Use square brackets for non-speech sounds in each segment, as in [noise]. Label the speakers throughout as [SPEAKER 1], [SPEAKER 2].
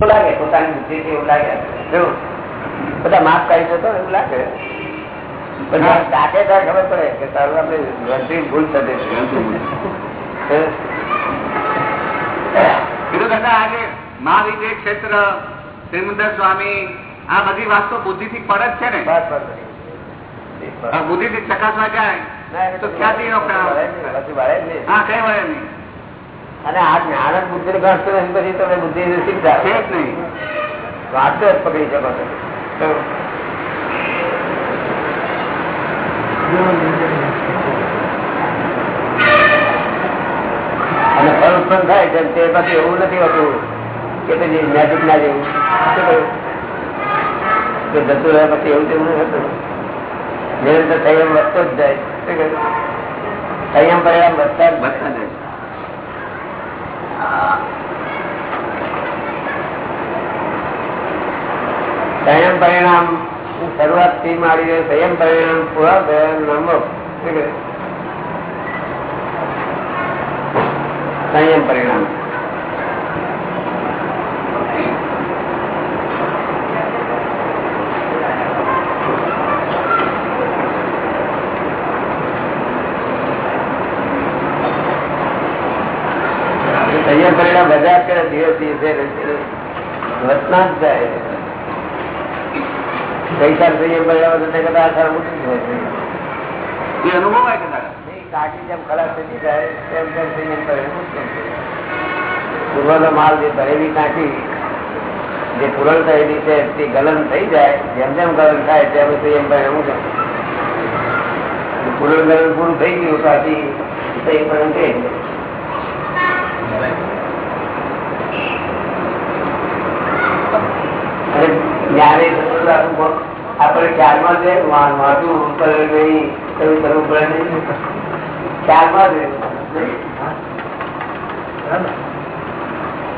[SPEAKER 1] લાગે પોતાની બુદ્ધિ થી એવું? લાગે બધા માફ કરી જતો એવું લાગે. પણ દાખે ત્યારે ખબર પડે કે તારું આપણે વર્ધી ભૂલ થતી
[SPEAKER 2] કીધું મહાવિજય ક્ષેત્ર શ્રીમુદર સ્વામી આ બધી વાત તો બુદ્ધિ થી પર જ છે ને? બુદ્ધિ થી ચકાસવા જાય તો ખ્યાતિ નો હા કઈ વળે નહીં.
[SPEAKER 1] અને આ જ્ઞાન જ બુદ્ધિ ને ઘડતું નથી પછી તમે બુદ્ધિ શીખતા.
[SPEAKER 2] છે જ નહીં.
[SPEAKER 1] વાત જ પકડી શકો છો. અને ફળ ઉત્પન્ન થાય છે તે પછી એવું નથી હોતું કે પછી મેજિક ના જેવું. કે જતું રહે પછી એવું તેવું નથી હતું. નિરંતર સંયમ વધતો જ જાય? સંયમ પરિણામ વધતા જ
[SPEAKER 2] વધતા જાય.
[SPEAKER 1] સંયમ પરિણામ. શરૂઆતથી મારી સંયમ પરિણામ પૂરા થયા નમક શું સંયમ પરિણામ સંયમ પરિણામ બધા કરે ધીરે ધીરે જ જાય પૈસા પરિણામ થતા કરતા આધાર જાય છે
[SPEAKER 2] અનુભવાય કે
[SPEAKER 1] જેમ જાય તેમ તેમ સંયમ પરિણામ ઉઠતું પૂર્વનો માલ જે ભરેલી કાંઠી જે પૂરણ થયેલી છે તે ગલન થઈ જાય જેમ જેમ ગલન થાય તેમ સંયમ ઉઠે પૂરણ ગલન પૂરું થઈ ગયું સાચી સંયમ પરિણામ થઈ જાય. અને આપણે ખ્યાલમાં છે વાંચું ઉપર નહીં કયું કરવું પડે નહીં. ખ્યાલમાં છે?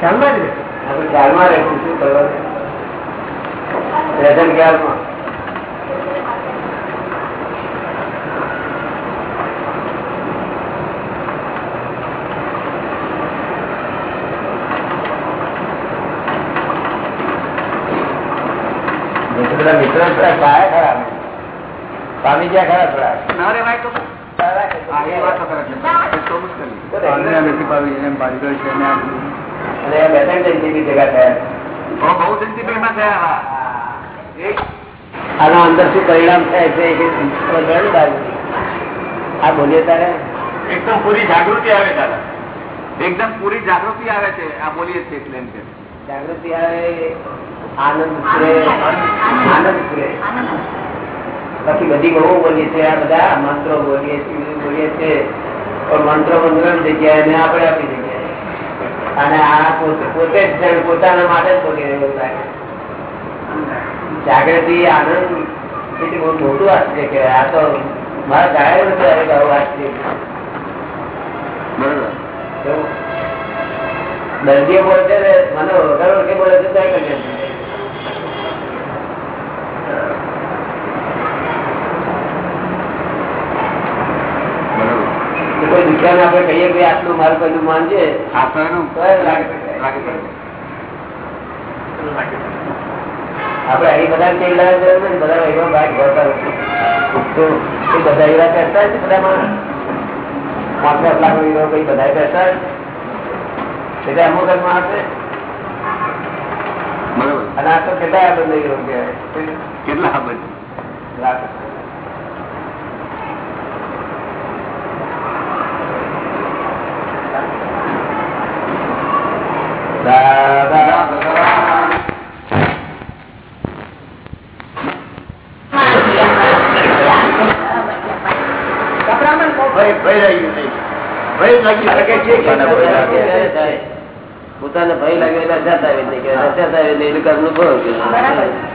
[SPEAKER 3] ખ્યાલમાં જ.
[SPEAKER 1] આપણે ખ્યાલમાં રહેવું શું કરવાનું? પ્રેઝન્ટ ખ્યાલમાં? ખરા પામી ગયા ખરા થોડા.
[SPEAKER 2] ના રે ભાઈ તો
[SPEAKER 1] આના અંદર શું પરિણામ થાય છે આ બોલીએ તારે?
[SPEAKER 2] એકદમ પૂરી જાગૃતિ આવે દાદા એકદમ પૂરી જાગૃતિ આવે છે આ બોલીએ છીએ એટલે
[SPEAKER 1] જાગૃતિ આવે આનંદ ફરે આનંદ ફરે બાકી બધી બહુ બોલીએ છીએ આ બધા મંત્રો બોલીએ છીએ બધું બોલીએ છીએ. પણ મંત્રો મંત્રો જગ્યાએ ને આપણે આપી જગ્યાએ અને આ પોતે પોતે જ પોતાના માટે જ બોલી રહ્યો લાગે જાગૃતિ આનંદ એટલે બહુ મોટું વાત છે કે આ તો મારા જાહેર નથી આવે આવું આશ્ચર્ય
[SPEAKER 2] બરોબર.
[SPEAKER 1] દર્દીઓ બોલશે છે ને મને વગર ઓળખે બોલે છે ત્યાં કરી કોઈ દુખ્યા આપણે કહીએ કે આટલું મારું કહેલું માનજે
[SPEAKER 2] આ તો એનું
[SPEAKER 1] તો એ લાગે
[SPEAKER 2] લાગે છે.
[SPEAKER 1] આપણે અહીં બધા કેવી ને બધા એવો ભાગ ભરતા નથી. તો એ બધા એવા કરતા છે બધા પાંચ દસ લાખ નો કઈ બધા કરતા એટલે અમુક
[SPEAKER 2] બરોબર.
[SPEAKER 1] અને આ તો કેટલા
[SPEAKER 2] કેટલા
[SPEAKER 1] બધું પોતાને ભય લાગે એટલે અજાત થાય નહીં. કે થાય આવે એટલે એટલે કર્મનું ભોગ.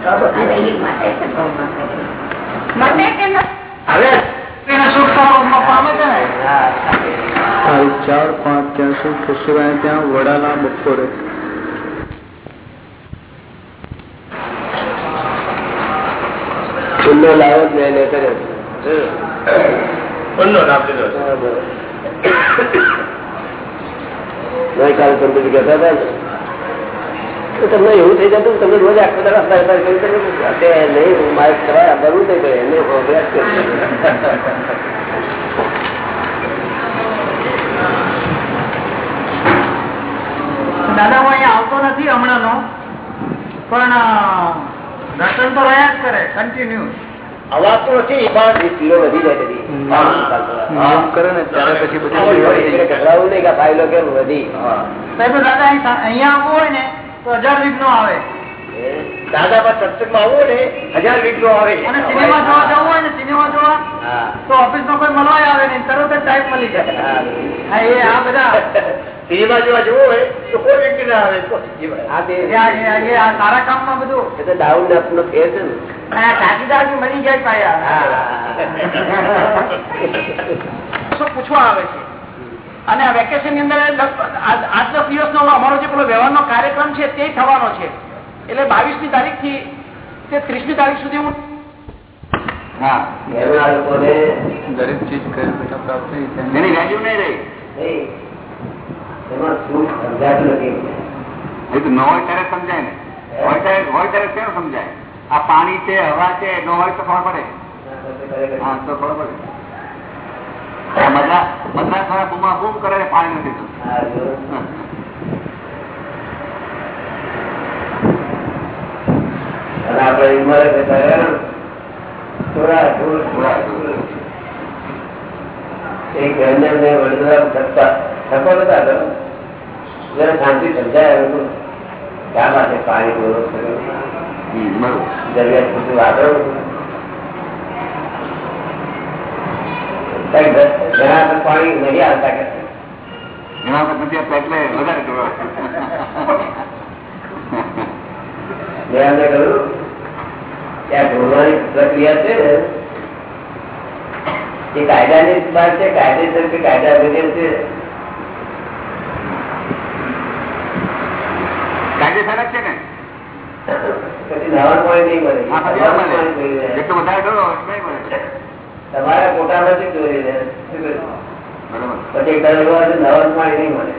[SPEAKER 1] કે
[SPEAKER 2] પાંચ ત્યાં સુખ
[SPEAKER 3] ચાર ખુશીભાઈ ત્યાં વડાલા બપોરે.
[SPEAKER 1] છેલ્લો લાવો જ મેં એને કર્યો ગઈકાલે તમે કહેતા હતા ને? તો તમને એવું થઈ જતું તમને રોજ આખો અસર અસર કરી નહીં હું મારે અભ્યાસ કર્યો
[SPEAKER 4] દાદા હું અહીંયા આવતો નથી હમણાંનો પણ દર્શન તો રહ્યા જ કરે કન્ટિન્યુ
[SPEAKER 1] અવાતું નથી પણ પીલો વધી જાય
[SPEAKER 3] કરે ને ત્યારે પછી બધું
[SPEAKER 1] ગભરાવું નહીં કે ફાઇલો કેમ વધી?
[SPEAKER 4] દાદા અહીંયા આવવું હોય ને તો હજાર વિઘ્નો આવે.
[SPEAKER 1] દાદા પર સત્સંગમાં આવવું ને હજાર વીટલો આવે.
[SPEAKER 4] અને સિનેમા જોવા જવું હોય ને સિનેમા જોવા તો ઓફિસમાં કોઈ મળવા આવે ને તરત જ ટાઈમ મળી જાય. એ આ બધા. [laughs]
[SPEAKER 1] સિનેમા જોવા જવું હોય તો કોઈ વ્યક્તિ ના આવે તો હા તે
[SPEAKER 4] એ આ- એ આ- એ આ સારા કામમાં બધું.
[SPEAKER 1] એ તો નો ફેર છે ને.
[SPEAKER 4] આ ટાકીદાર જાય પાયા. શું પૂછવા આવે છે? અને આ વેકેશનની અંદર આઠ દસ દિવસનો અમારો જે પેલો વ્યવહારનો કાર્યક્રમ છે તે થવાનો છે. એટલે બાવીસની તારીખથી તે ત્રીસમી તારીખ સુધી હું
[SPEAKER 3] દરેક ચીજ પ્રાપ્ત થઈ તેની
[SPEAKER 2] એની વેલ્યુ નહીં રહી. ન હોય ત્યારે સમજાય ને. હોય ત્યારે હોય ત્યારે કેમ સમજાય? આ પાણી છે હવા છે ન હોય તો ખબર પડે. હા તો ખબર પડે. મદ્રાસ બૂમા બૂમ કરે પાણી નથી
[SPEAKER 1] આપણે. એક વડોદરા થતા નતા જરા શાંતિ સમજાય એમ શા માટે પાણી બોલો જરૂરિયાત પૂરતું વાપરો કંઈક ઘણા તો પાણી નહીં આવતા કે?
[SPEAKER 2] એના એટલે વધારે
[SPEAKER 1] પ્રક્રિયા છે એ કાયદાની વાત છે કાયદેસર કે કાયદા વગર છે?
[SPEAKER 2] કાયદેસર જ છે ને?
[SPEAKER 1] પછી નવા પાણી નહીં મળે.
[SPEAKER 2] જેટલું વધારે કરો નહીં મળે.
[SPEAKER 1] તમારા કોટામાં શું
[SPEAKER 2] જોઈ?
[SPEAKER 1] પછી હશે, નવાનું પાણી નહીં મળે?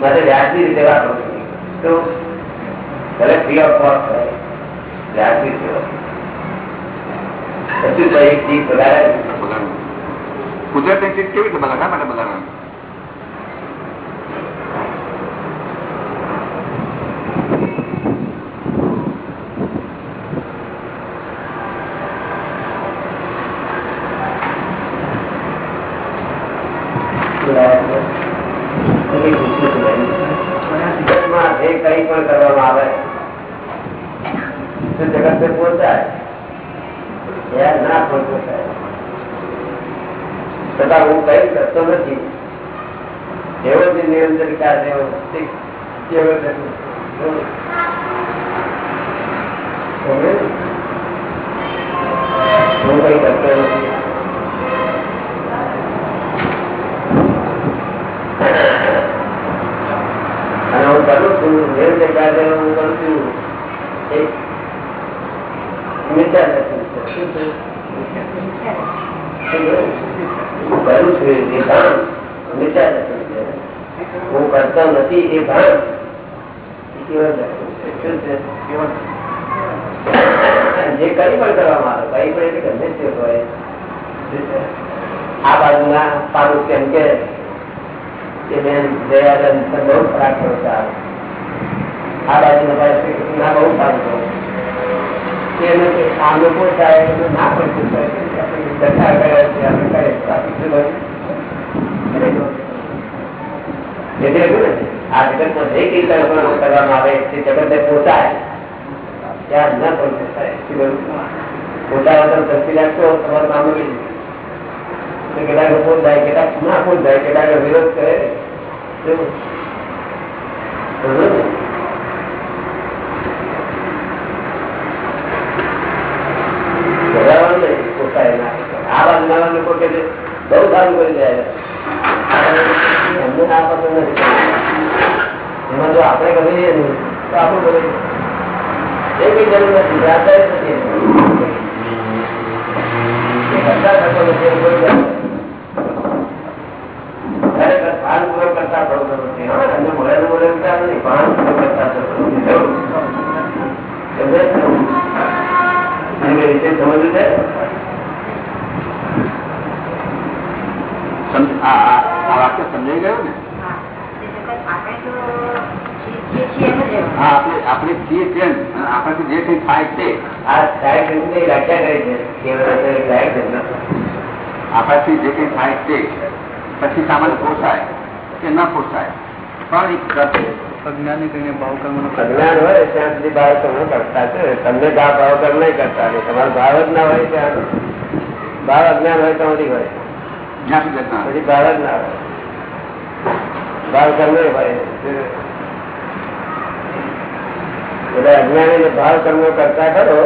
[SPEAKER 1] મારે વ્યાજબી રીતે વાપરવું તો ભલે ફ્રી ઓફ કોસ્ટ હોય વ્યાજબી રીતે. પછી એક ચીજ બગાડે.
[SPEAKER 2] ગુજરાતની ચીજ કેવી રીતે બગાડે? માટે બગાડવાનું
[SPEAKER 1] જગતમાં જે કંઈ પણ કરવામાં આવે તો જગત પહોંચાય યાર ના પહોંચાય છતાં હું કઈ કરતો નથી. એવો જે નિરંતર વિકાસ એવો કરતો નથી. અને હું કરું છું, નિરંતર એવો હું કરું છું. એક મિત્ર નથી? કરું છું એ ભાન વિચાર હું કરતો નથી એ ભાન? જે કઈ પણ કરવામાં આવે કઈ પણ એટલે ગમે પાડોશ એમ કે બેન દયાદન બહુ ખરાબ કરો છો આ. બાજુ ના બહુ સારું આ લોકો થાય એને ના પણ દશા કરે છે આપણે કરે કેટલાક ના પોત જાય કેટલાક વિરોધ કરે શું? સમજો ને? ભગાવવાનું નહીં, પોસાય ના. આ બાજુના લોકો કે છે, બહુ સારું કરી જાય એમને આ પસંદ નથી એમાં જો આપણે કરીએ ને તો આપણું કરીએ એ કઈ જરૂર નથી જવાબદારી નથી એની. એ કરતા થતો નથી એમ કોઈ જરૂર નથી. ખરેખર ભાનપૂર્વક કરતા થવું જરૂર નથી. હા, એમને મળે ને મળે વિચાર નહીં. ભાનપૂર્વક કરતા
[SPEAKER 2] હા આપણે આપણે છીએ તેમ અને આપણાથી જે કંઈ થાય તે
[SPEAKER 1] આ સાહેબ એમને વ્યાખ્યા કરી છે કેવળ એટલે સાહેબ એમનો.
[SPEAKER 2] આપણાથી જે કંઈ થાય તે પછી સામાન્ય પોસાય કે ન પોસાય પણ એક કરશે
[SPEAKER 3] અજ્ઞાની કહીને ભાવ કર્મનો
[SPEAKER 1] અજ્ઞાન હોય ત્યાં સુધી ભાવ કર્મ કરતા છે. તમને ભાવ ભાવ કર્મ નહીં કરતા તમારો ભાવ જ ના હોય ત્યાં ભાવ અજ્ઞાન હોય તો સુધી હોય. પછી ભાવ જ ના હોય. ભાવ કર્મ હોય. બધા અજ્ઞાની ભાવ કર્મ કરતા કરો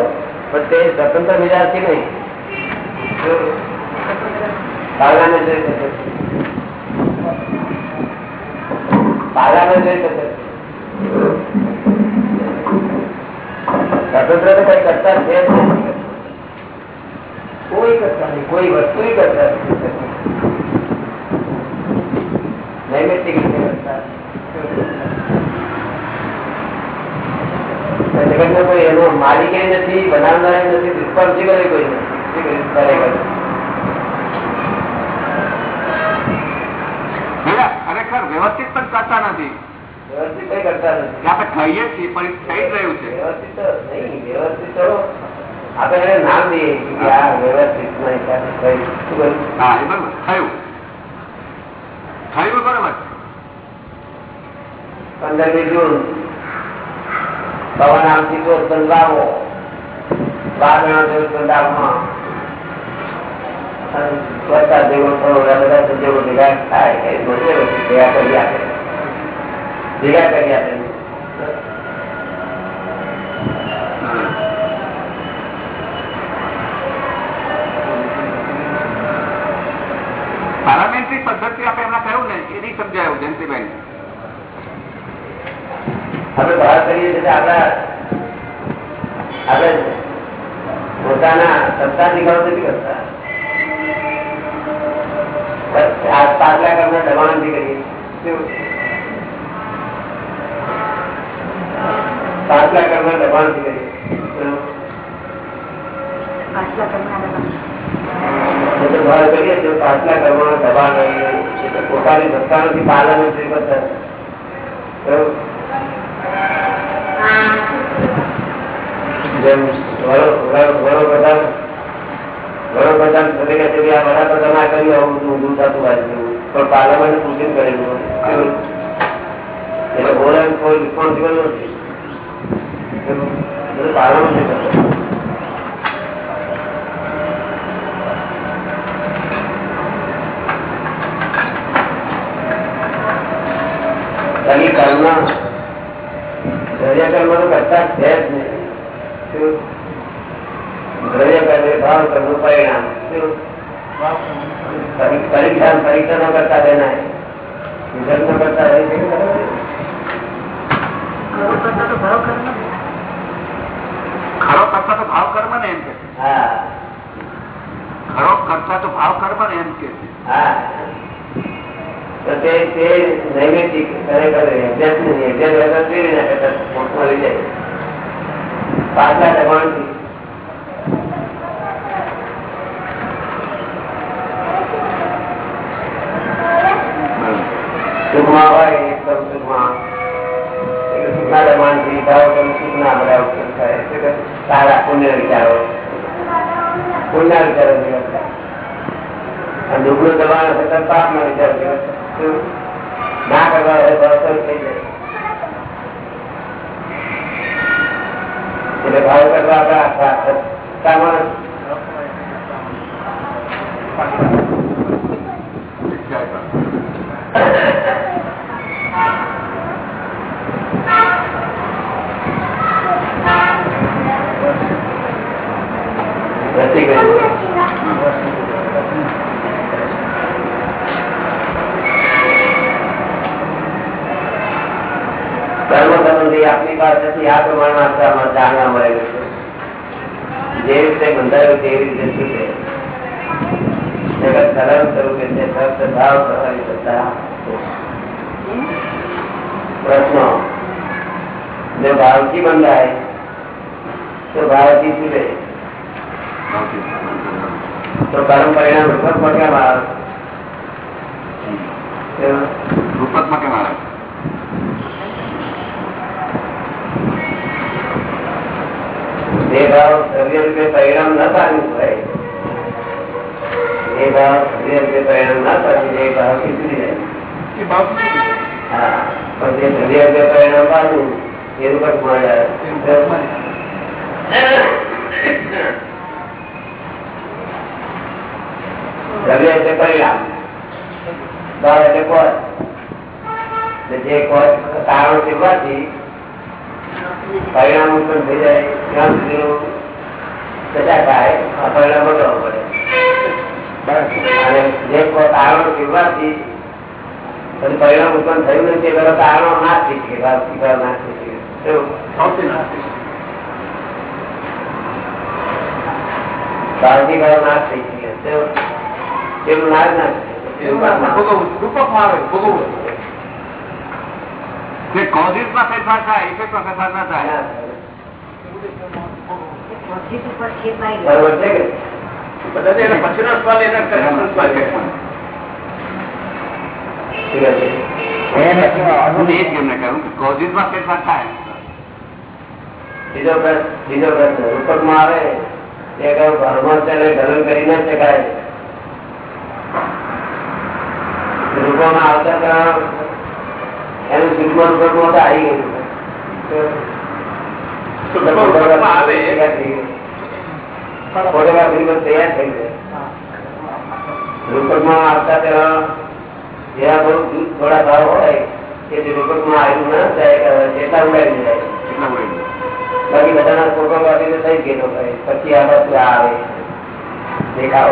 [SPEAKER 1] પણ તે સ્વતંત્ર વિચારથી નહીં. પાલાને જોઈ શકે પાલાને જોઈ શકે સ્વતંત્ર તો કોઈ કરતા છે કોઈ કરતા નહીં. કોઈ વસ્તુ કરતા નથી. નૈમિત્તિક રીતે કરતા. કોઈ એનો માલિક નથી, બનાવનાર નથી રિસ્પોન્સિબલ કોઈ નથી. ખરેખર
[SPEAKER 2] વ્યવસ્થિત પણ કરતા નથી. આપણે
[SPEAKER 1] નામ દઈએ કે આ વ્યવસ્થિત પંદરમી જૂન. પવન આમથી તો બંધાવો. વાદળા જેવું બંધાવમાં. અને જેવો થોડો બધા દેવો ભેગા થાય એ બધે ભેગા કરી આપે. ભેગા કરી આપે
[SPEAKER 2] પાર્લામેન્ટરી પદ્ધતિ આપણે એમના કહ્યું ને એ નહીં સમજાયું જયંતિભાઈ
[SPEAKER 1] આપણે બહાર કરીએ છીએ આપણા આપણે પોતાના સત્તા નિકાલ નથી કરતા પાછલા કરના કરીએ. શું? પાછલા કરના દબાણથી કરીએ શું? એ તો બહાર કરીએ છીએ પાછલા કર્મના દબાણ રહીએ એ તો પોતાની સત્તા નથી પાલન નથી કરતા શું? જેમ વડો- વડો- વડોપ્રધાન વડોપ્રધાન તરીકે છે કે આ વડાપ્રધાન આ કર્યું આવું બધું ઊંધું થતું હોય છે. પણ પાર્લામેન્ટ પૂછીને કરેલું હોય. કેવું? એટલે બોલાવીને કોઈ રિસ્પોન્સિબલ નથી કેવું? બધું પાર્લામેન્ટ કરતું ખાલી કર્મ દ્રવ્ય કર્મ તો કરતા છે જ નહીં શું? દ્રવ્ય કર્મ એ ભાવ કર્મ પરિણામ શું? પરી- પરીક્ષા પરીક્ષા ન કરતા બેના રિઝલ્ટ ન કરતા રહી શકે ખબર છે?
[SPEAKER 2] ખરો કરતા તો ભાવ કર્મ ને એમ કે ખરો કરતા તો ભાવ કર્મ ને એમ કે છે.
[SPEAKER 1] હા. સારા પુણ્ય વિચારો. પુણ્ય વિચારો દુબળું દબાણ હશે તો પાપના વિચારો ના કરવા હોય તો અસર થઈ જાય. એટલે ભાવ કરવા આપણા સત્તામાં
[SPEAKER 2] જય બાબા.
[SPEAKER 1] રસી કરી કર્મ સંબંધી આપણી પાસેથી આ પ્રમાણે આપવામાં જાણવા મળેલું છે જે રીતે બંધાયું તેવી રીતે છૂટે જગત સરળ સ્વરૂપે છે ફક્ત ભાવ કરવાની સત્તા પ્રશ્નો. જો ભાવથી બંધાય, તો ભાવથી છૂટે તો કર્મ પરિણામ રૂપકમાં કેમ આવે કેમ?
[SPEAKER 2] રૂપકમાં કેમ આવે
[SPEAKER 1] દ્રવ્ય રૂપે પરિણામ ન પામ્યું હોય એ ભાવ દ્રવ્ય રૂપે પરિણામ ના પામ્યું એ ભાવ ખીચડી જાય
[SPEAKER 4] એ ભાવ
[SPEAKER 1] હા પણ જે દ્રવ્ય રૂપે પરિણામ પામ્યું એ રૂપક મળે દ્રવ્ય એટલે પરિણામ ભાવ એટલે કોષ જે કોષ કારણો ચૂકવાથી પરિણામ ઉત્પન્ન થઈ જાય સજા થાય પરિણામ બદલવું પડે અને જે કારણો ચૂકવાથી પરિણામ ઉત્પન્ન થયું નથી એ કારણો ના થઈ શકે એવું. ભાવથી કરો નાશ થઈ શકે એવું. ના જ ના
[SPEAKER 4] રૂપકમાં આવે ભોગવવું
[SPEAKER 2] કોઝિસમાં ફેરફાર થાય એ ફેરફાર ના થાય.
[SPEAKER 1] બીજો પ્રશ્ન બીજો પ્રશ્ન રૂપકમાં આવે તે કરી ના શકાય આવતા એનું આવી ગયું
[SPEAKER 4] રૂપકમાં આવે
[SPEAKER 1] ફોટોગ્રાફી પણ તૈયાર થઈ ગઈ રૂપકમાં આવતા ત્યાં જેવા બહુ દૂધ થોડા ભાવ ના થાય એટલા ઉડાવી જાય બાકી બધાના ફોટોગ્રાફી તો થઈ ગયેલો પછી આ વસ્તુ આવે દેખાવ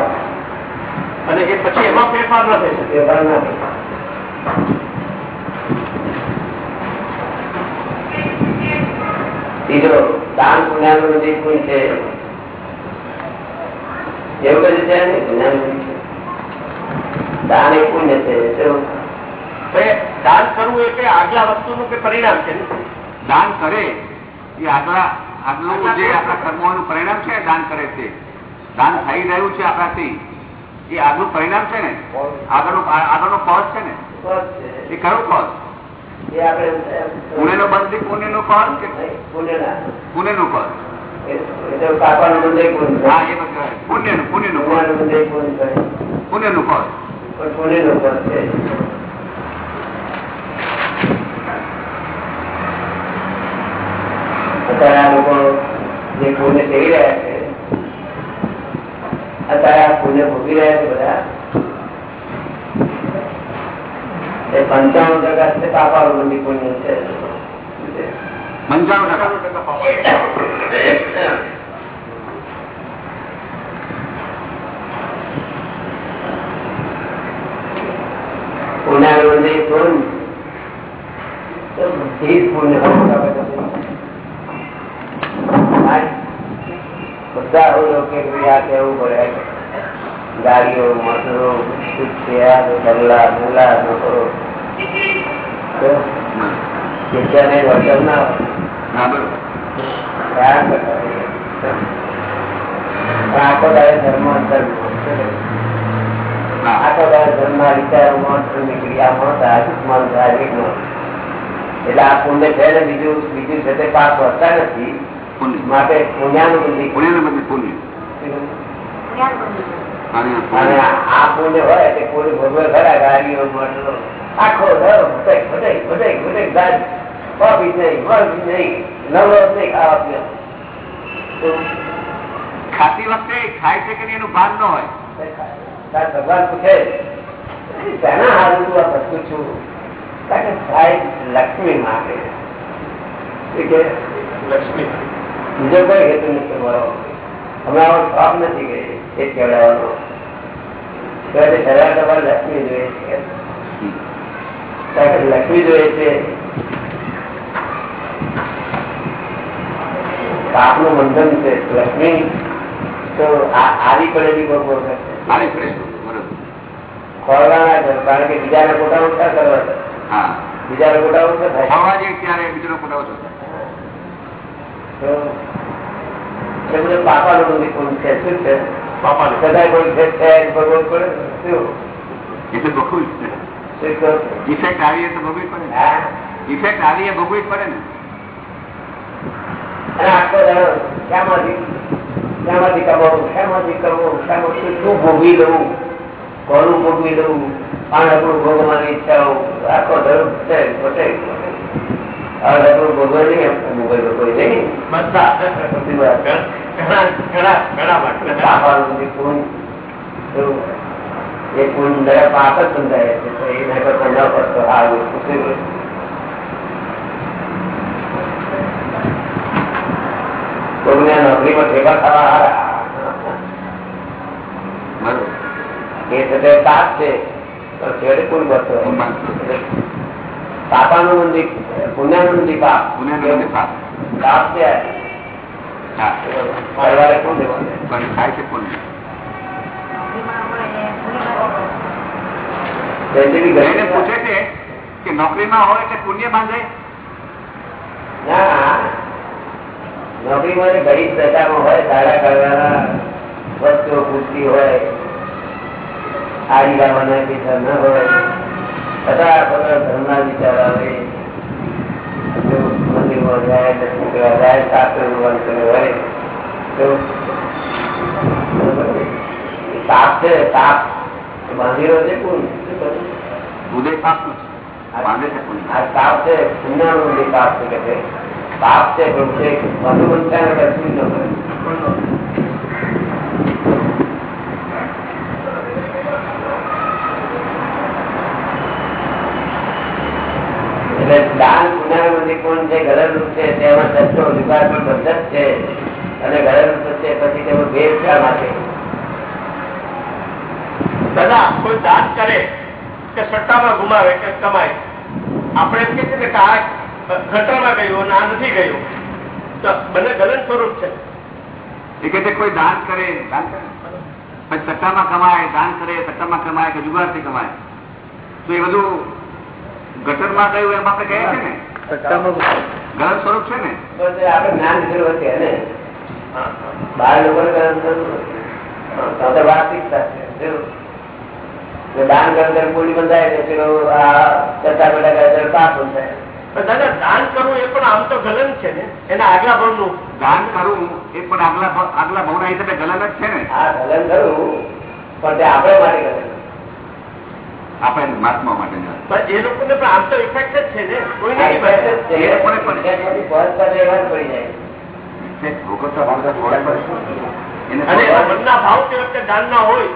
[SPEAKER 4] અને એ પછી એમાં ફેરફાર ન થઈ શકે.
[SPEAKER 1] વ્યવહાર દાન પુણ્યા નું જે કોઈ છે એવું કશું છે ને? દાન એ પુણ્ય છે
[SPEAKER 4] દાન કરવું એટલે આગલા વસ્તુ નું પરિણામ છે?
[SPEAKER 2] દાન કરે. એ આગલા આગલું જે આપણા કર્મોનું પરિણામ છે દાન કરે છે. દાન થઈ રહ્યું છે આપણાથી. એ આગલું પરિણામ છે ને? આગળનું આગળનો કોઝ છે ને?
[SPEAKER 1] કોષ છે.
[SPEAKER 2] એ કયો કોઝ
[SPEAKER 1] એ નો
[SPEAKER 2] પુણેનો પુણે નું કોઝ કે
[SPEAKER 1] બંધ
[SPEAKER 2] બધું
[SPEAKER 1] બંધ કરે.
[SPEAKER 2] પુણ્યનું કોઝ
[SPEAKER 1] પણ છે. અત્યારે આ લોકો જે પુણ્ય રહ્યા છે અત્યારે આ પુણ્ય ભોગવી રહ્યા છે બધા. એ પંચાણું ટકા છે પાપાનું બંધી પુણ્ય છે
[SPEAKER 2] પંચાણું ટકા?
[SPEAKER 4] પંચાણું ટકા પાપ.
[SPEAKER 1] પુણ્ય બંધી પુણ્ય તો બધી જ પુણ્ય બધા બધા આવું લોકો આ કેવું પડે. ગાડીઓ મોટરો ગલ્લા વર્તન ના આખો ધર્મ ધર્મ
[SPEAKER 2] હા
[SPEAKER 1] આખો દાડે ધર્મ ધર્મની ક્રિયામાં ધાર્મિકમાં ધાર્મિકમાં એટલે આ પુણ્ય. છે ને બીજું બીજું છે તે પાપ વધતા નથી માટે પુણ્યાનું બુદ્ધિ
[SPEAKER 2] પુણ્યને પુણ્ય અને
[SPEAKER 1] અને આ પુણ્ય હોય તે પુણ્ય ભોગવે ખરા ગાડીઓ મોટરો આખો ધર્મ ભટક ભટક ભટક ભટક ગાડી કોફી નહીં કોફી નહીં નવરો નહીં ખાવા પીવા
[SPEAKER 2] ખાતી વખતે ખાય છે કે નહીં એનું ભાન ન હોય?
[SPEAKER 1] ભગવાન પૂછે તેના હારું તું આ બધું છું? કારણ કે સાહેબ લક્ષ્મી માગે. કે?
[SPEAKER 4] લક્ષ્મી.
[SPEAKER 1] બીજો કોઈ હેતુ નથી મારો અમે આવો શોખ નથી કે એ કહેવાનો શરીર તમારે લક્ષ્મી જોઈએ છે કારણ કે લક્ષ્મી જોઈએ છે પાપનું બંધન છે લક્ષ્મી તો આ- આવી પડેલી બહુ વખત છે
[SPEAKER 2] આવી ફરે બરોબર
[SPEAKER 1] ખોરવાના છે કારણ કે બીજાને પોતા ઓછા કરવા છે
[SPEAKER 2] હા
[SPEAKER 1] બીજાને પોતા ઓછા થાય
[SPEAKER 2] ખાવા જઈએ ત્યારે બીજો પોતા ઓછો થાય
[SPEAKER 1] તો એ બધું પાપાનું બધું ગુણ છે શું છે સદાય કોઈ છે છે જ ભગવત પડે. ને. શું?
[SPEAKER 2] એ તો
[SPEAKER 1] છો?
[SPEAKER 2] ઇફેક્ટ આવી તો ભોગવી પડે ને. ઇફેક્ટ આવી એ ભોગવી પડે ને.
[SPEAKER 1] અને આખો દાડો ક્યાંમાંથી શામાંથી કમાવું શામાંથી કમાવું શામાંથી શું ભોગવી લઉં? કોનું ભોગવી લઉં? પાણકનું ભોગવાની ઈચ્છાઓ આખો ધર્મ છે એ દયા પાપ જ સમજાય છે તો કોઈને નોકરીમાં ઠેકા થવા હારા. એ પાપ છે પણ છેડે કોઈ કરતો
[SPEAKER 2] પુણ્ય.
[SPEAKER 1] પાપાનું મંદિર પુણ્યનું મંદિર પાપ
[SPEAKER 2] પુણ્યનું મંદિર પાપ.
[SPEAKER 1] પાપ છે
[SPEAKER 2] હા
[SPEAKER 1] પરિવારે કોણ દેવાનું
[SPEAKER 2] પણ થાય છે પુણ્ય
[SPEAKER 1] વૈજ્ઞાનિક
[SPEAKER 2] એને
[SPEAKER 1] ગણિત
[SPEAKER 2] પૂછે છે કે નોકરીમાં હોય એટલે પુણ્ય બાંધે
[SPEAKER 1] ના નોકરીમાં જે ગરીબ દશામાં હોય સારા કરવાના વસ્તુઓ પૂછતી હોય આડી લાવવાના પૈસા ન હોય બધા બધા ધર્મના વિચાર આવે. મંદિરમાં જાય દર્શન કરવા જાય શાસ્ત્ર ભગવાન હોય. તો તાપ છે તાપ છે કોણ?
[SPEAKER 2] ઉદય પાપનું છે.
[SPEAKER 1] આ પાપ છે કે તાપ છે પણ ને કશું જ ન કરે એટલે દાન પુણ્યનું જે કોણ છે છે તેમાં સચ્ચો વિકાર પણ બંધ છે અને ઘરેલું છે પછી તેમાં ભેદ શા માટે.
[SPEAKER 5] દાદા કોઈ દાન કરે કે સટ્ટામાં ગુમાવે કે કમાય? આપણે એમ કે છે કે આ ઘટામાં ગયું અને આ નથી ગયું. તો બંને ગલન સ્વરૂપ છે.
[SPEAKER 2] એ કે તે કોઈ દાન કરે દાન કરે? પછી સટ્ટામાં કમાય દાન કરે સટ્ટામાં કમાય કે જુગારથી કમાય? તો એ બધું ગટરમાં ગયું એમ આપણે કહે છે ને. સ્વરૂપ છે ને?
[SPEAKER 1] જ્ઞાન જરૂર છે ને બાર જરૂર. જો દાન કરે પૂરી બંધાય છે ચર્ચા બેઠા કરે પાપ બંધાય.
[SPEAKER 5] પણ દાદા દાન કરવું એ પણ આમ તો ગલન છે ને? એના આગલા ભાવનું.
[SPEAKER 2] દાન કરવું એ પણ આગલા ભાવ- આગલા ભાવના હિસાબે ગલન જ છે ને?
[SPEAKER 1] આ હલન કરવું પણ તે આપણે માટે કરે
[SPEAKER 2] આપણે મહાત્મા માટે
[SPEAKER 5] એ લોકોને પણ આમ તો ઇફેક્ટ જ છે ને
[SPEAKER 1] કોઈ.
[SPEAKER 2] એ લોકોને પણ.
[SPEAKER 1] તો પડી જાય
[SPEAKER 2] ભોગવતા ભોગવતા થોડા પર
[SPEAKER 5] અને મનના ભાવ તે વખતે દાન ના હોય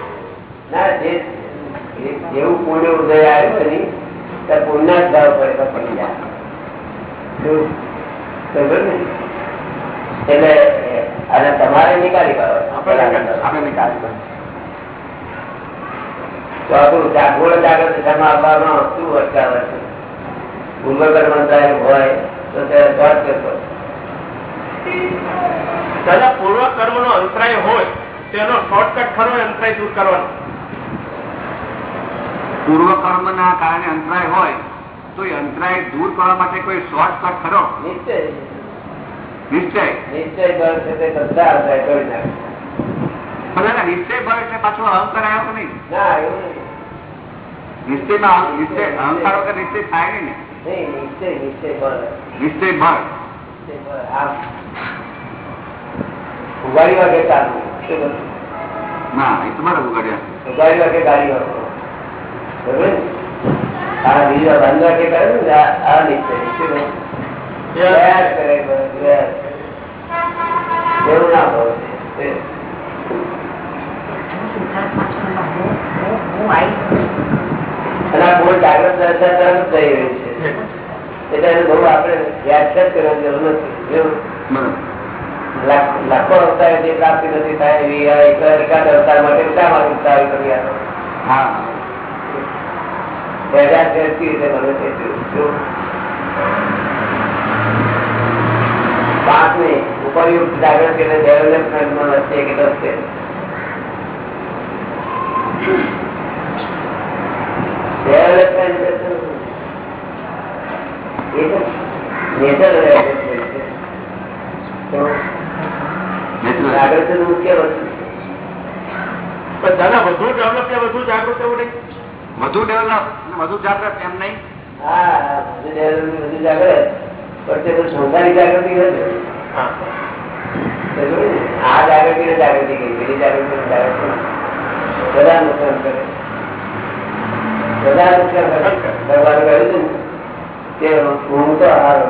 [SPEAKER 1] ના જે જે- જેવું પુણ્ય ઉદય આવ્યું ને ત્યાં પુણ્ય જ ભાવ પડે પડી જાય શું? ને? એટલે અને તમારે નિકાલી પાડો
[SPEAKER 2] આપણે નિકાલી કરીએ.
[SPEAKER 1] ચોથું જાગોળ જાગૃત દિશામાં આવવાનો શું અટકાવે છે? પૂર્વકર મંત્રાય હોય તો તે શોર્ટ કરતો
[SPEAKER 5] દાદા પૂર્વ કર્મ નો અંતરાય હોય તેનો શોર્ટકટ ખરો એ અંતરાય દૂર કરવાનો.
[SPEAKER 2] પૂર્વ કર્મના કારણે અંતરાય હોય તો એ અંતરાય દૂર કરવા માટે કોઈ શોર્ટકટ ખરો?
[SPEAKER 1] નિશ્ચય.
[SPEAKER 2] નિશ્ચય.
[SPEAKER 1] નિશ્ચય બળ છે તે બધા અવતાર કરી નાખે.
[SPEAKER 2] નિશ્ચય ભાવ એટલે પાછો અહંકાર આવ્યો કે નહીં?
[SPEAKER 1] ના એવું નહીં.
[SPEAKER 2] નિશ્ચયમાં અહં- નિશ્ચય અહંકાર વગર નિશ્ચય થાય નહીં ને
[SPEAKER 1] નહીં નિશ્ચય નિશ્ચય બળ
[SPEAKER 2] નિશ્ચય ભય
[SPEAKER 1] નિશ્ચય બળ આમ ઉગાડી વાગે ચાલુ શું કરું?
[SPEAKER 2] ના એ તો બરાબર ઉગાડ્યા
[SPEAKER 1] ઉગાડી વાગે ગાડી વાગો બરોબર ને? આ બીજા બંધ વાગે કરે ને આ- આ નિશ્ચય શું કરું? પ્રયાસ કરે બસ, પ્રયાસ. એવું ના હોવું જોઈએ. અને આ બહુ જાગ્રત દર્શન તરફ થઈ રહ્યું છે. એટલે એને બહુ આપણે વ્યાખ્યાત કરવાની જરૂર નથી. લાખો અવતાર જે પ્રાપ્તિ નથી થાય એવી એકાદ અવતાર માટે શા માટે ઉતારી કરી?
[SPEAKER 2] હા.
[SPEAKER 1] કેવી રીતે? ઉપરયુક્ત જાગૃત એટલે ડેવલપમેન્ટમાં છે.
[SPEAKER 5] વધુ ડેવલપ કે વધુ જાગૃત એવું નહીં.
[SPEAKER 2] વધુ ડેવલપ વધુ જાગૃત એમ નહીં.
[SPEAKER 1] હા પણ તે સંસારી જાગૃતિ નથી.
[SPEAKER 5] હા.
[SPEAKER 1] આ જાગૃતિ જાગૃતિ કહી પેલી જાગૃતિ જાગૃતિ બધા નુકસાન કરે બધા કરે. કહ્યું કે હું તો હારો.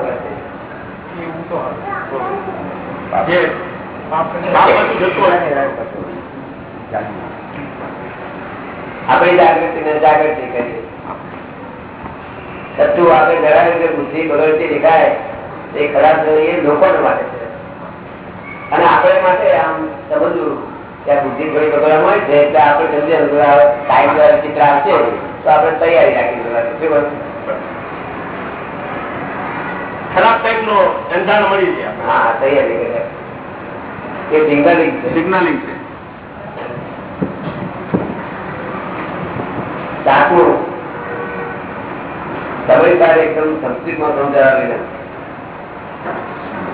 [SPEAKER 1] આપણી જાગૃતિ ને જાગૃતિ કરીએ. સત્તુ આપણે જણાવ્યું કે બુદ્ધિ બગડતી દેખાય એ ખરાબ એ લોકો માટે છે. અને આપણે માટે આમ સમજવું કે આ બુદ્ધિ થોડી બગડવા હોય છે એટલે આપણે જલ્દી ટાઈમ દ્વારા ચિત્ર આવશે. તો આપણે તૈયારી રાખી
[SPEAKER 5] ખરાબ ટાઈપ નો એંધાણ મળી જાય
[SPEAKER 1] હા તૈયારી કરે એ
[SPEAKER 2] સિગ્નલિંગ છે.
[SPEAKER 1] એકદમ સંસ્કૃતમાં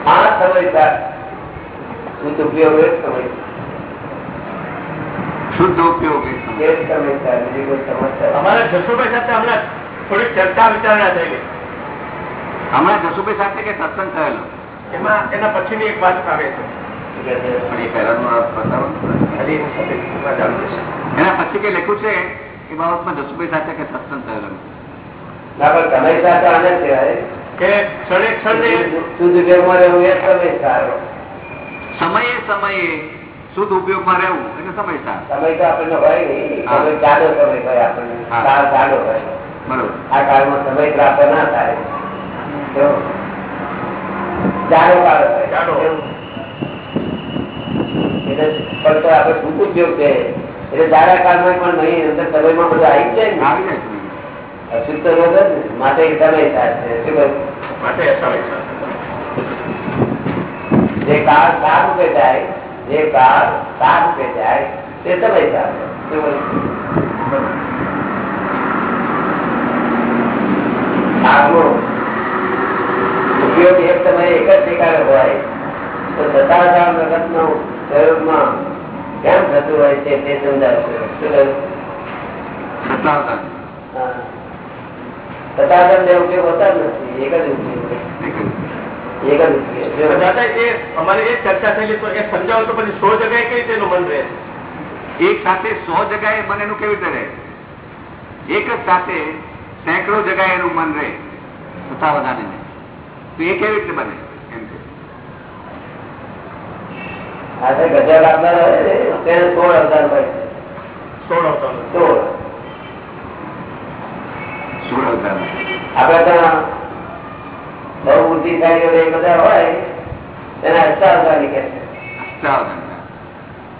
[SPEAKER 1] આ સમયસાર શુદ્ધ ઉપયોગ સમય
[SPEAKER 2] શુદ્ધ ઉપયોગ
[SPEAKER 5] અમારા જસુભાઈ સાથે હમણાં થોડીક ચર્ચા વિચારણા થયેલી
[SPEAKER 2] હમણાં જસુભાઈ સાથે કે સત્સંગ થયેલો?
[SPEAKER 5] એમાં એના પછીની એક વાત આવે છે. એની
[SPEAKER 2] પછી કઈ લખ્યું છે એ બાબતમાં જસુભાઈ સાથે કે સત્સંગ થયેલો?
[SPEAKER 1] આને કહેવાય.
[SPEAKER 5] કે ક્ષણે ક્ષણે
[SPEAKER 2] સમયે સમયે શુદ્ધ ઉપયોગમાં રહેવું એટલે સમયસાર
[SPEAKER 1] સમય આપણને હોય નહીં. જાડો સમય હોય આપણને. કાળ જાડો હોય.
[SPEAKER 2] બરોબર.
[SPEAKER 1] આ કાળમાં સમય પ્રાપ્ત ના થાય. જાડો કાળ
[SPEAKER 5] જાડો.
[SPEAKER 1] એટલે પણ તો આપણે ટૂંકું ઉપયોગ છે. એટલે જાડા કાળમાં પણ નહીં અંદર સમયમાં બધું આવી જ જાય
[SPEAKER 2] આવી
[SPEAKER 1] ને
[SPEAKER 2] જાય
[SPEAKER 1] અશુદ્ધ રોગ જ માટે સમય થાય છે.
[SPEAKER 5] માટે સમય
[SPEAKER 1] જે કાળ સારું કે જાય જે કાર સાત રૂપે જાય તે થાય શું ઉપયોગ એક સમયે એક જ ઠેકાણે હોય તો સત્તાધાર જગત નો પ્રયોગમાં કેમ થતું હોય છે તે સમજાવશે શું કહ્યું?
[SPEAKER 2] સત્તાવતાર.
[SPEAKER 1] હા. સત્તાધાર બે ઉપયોગ હોતા જ નથી એક જ ઉપયોગ
[SPEAKER 2] એ
[SPEAKER 1] એક
[SPEAKER 5] ચર્ચા થયેલી તો સમજાવો તો પછી સો જગ્યાએ કઈ રીતે એનું મન રહે
[SPEAKER 2] એક સાથે સો જગાએ મન એનું કેવી રીતે રહે? એક જ સાથે સેંકડો જગાએ એનું મન રહે સત્તાવધાને તો એ કેવી રીતે બને? એમ કે
[SPEAKER 1] આ આપનાર હોય સોળ અવતાર હોય
[SPEAKER 5] સોળ.
[SPEAKER 1] સોળ.
[SPEAKER 2] સોળ અવતાર.
[SPEAKER 1] આપડે ત્યાં બુદ્ધિશાળી એ બધા હોય તેને અષ્ટાવધાની કે છે.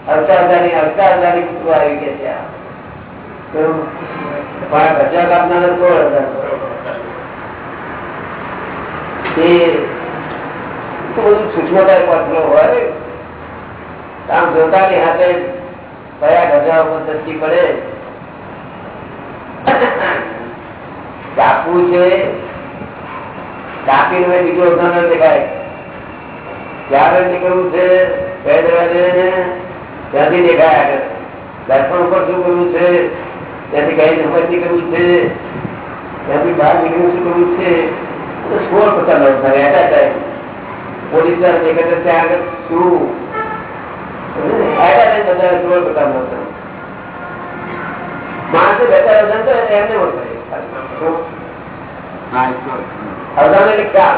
[SPEAKER 1] અષ્ટાવધાની. અષ્ટાવધાની કુટુંબ આવી કે છે. પણ સોળ સૂક્ષ્મતા પત્ર હોય. આમ હાથે કયા ગજા ઉપર દ્રષ્ટિ પડે? કાપવું છે કાપીને બીજો અવધાન દેખાય ક્યારે નીકળવું છે બે દરવાજે ત્યાંથી દેખાય આગળ દર્પણ ઉપર શું કરવું છે? ત્યાંથી કઈ સમજ નીકળવું છે? ત્યાંથી બહાર નીકળવું શું કરવું છે? તો સોળ પ્રકારનો અવધાન એટ અ ટાઈમ. પોલીસ દેખાય ત્યાં આગળ શું? એટ અ ટાઈમ બધા સોળ પ્રકારનો અવધાન માણસે બેઠા અવધાન તો એમને ઓળખાય
[SPEAKER 2] હા એ તો
[SPEAKER 1] અવધાન એટલે ખ્યાલ.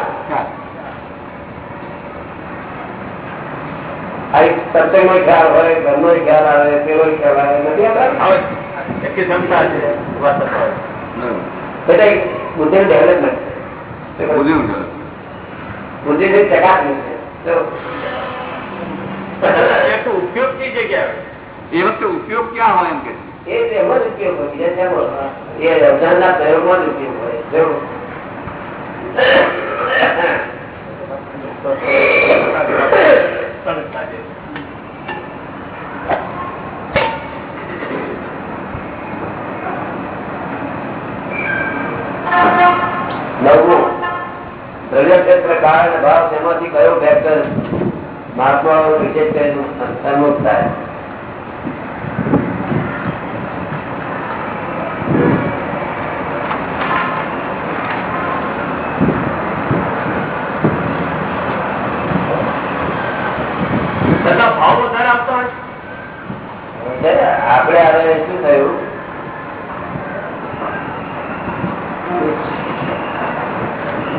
[SPEAKER 1] આ એક સત્સંગનો ખ્યાલ હોય ઘરનો ખ્યાલ આવે ખ્યાલ આવે નથી
[SPEAKER 5] એટલી
[SPEAKER 1] ડેવલપમેન્ટ ચકાસણી છે.
[SPEAKER 5] એ ઉપયોગ કઈ જગ્યાએ
[SPEAKER 2] એ વખતે ઉપયોગ ક્યાં હોય એમ કે?
[SPEAKER 1] એ એમાં જ ઉપયોગ હોય. બીજા હોય? એ અવધાનના પ્રયોગમાં જ ઉપયોગ હોય. જો
[SPEAKER 5] સંસ્થા છે
[SPEAKER 1] નવમું દ્રવ્ય ક્ષેત્ર કારણ ભાવ તેમાંથી કયો ફેક્ટર મહાત્મા વિશેષ કરીને સન્મુખ થાય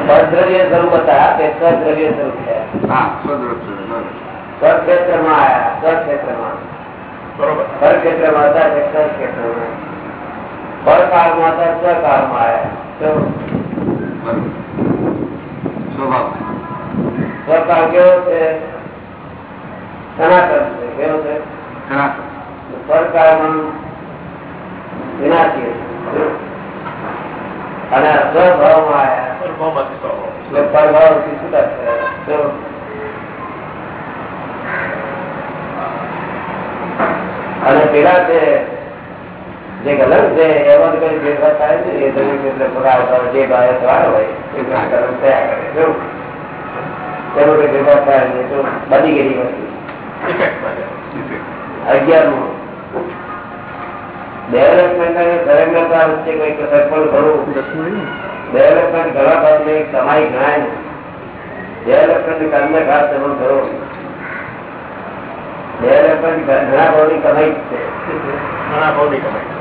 [SPEAKER 1] સ્વદ્રવ્ય સ્વરૂપ હતા તે
[SPEAKER 2] બરોબર.
[SPEAKER 1] સ્વક્ષેત્રમાં આવ્યા સ્વક્ષેત્રમાં.
[SPEAKER 5] બરોબર.
[SPEAKER 1] હતા સ્વક્ષેત્રમાં. પરકાળમાં હતા સ્વકાળમાં આવ્યા
[SPEAKER 2] સ્વભાવ.
[SPEAKER 1] સ્વકાળ કેવો છે? સનાતન છે. કેવો છે?
[SPEAKER 2] સનાતન.
[SPEAKER 1] પરકાળમાં વિનાશી અને સ્વભાવમાં આવ્યા
[SPEAKER 5] સ્વભાવમાંથી સ્વભાવ
[SPEAKER 1] એટલે પરભાવથી છૂટા થયા તો અને પેલા છે જે ગલન છે એમાં તો કઈ ફેરફાર થાય છે, એ દરેક એટલે થોડા આવતા જે બાય સવાર હોય, એ ગલન થયા કરે જો એનો કઈ ફેરફાર થાય છે, તો બની ગયેલી વસ્તુ. અગિયારમું. ડેવલપમેન્ટ અને ઘણા ભાગને કમાઈ ગણાય નહીં ડેવલપમેન્ટ કામને ખાસ સંબંધ ખરો? ડેવલપમેન્ટ ઘણા ભાવની કમાઈ છે.
[SPEAKER 5] ઘણા ભાવની કમાઈ.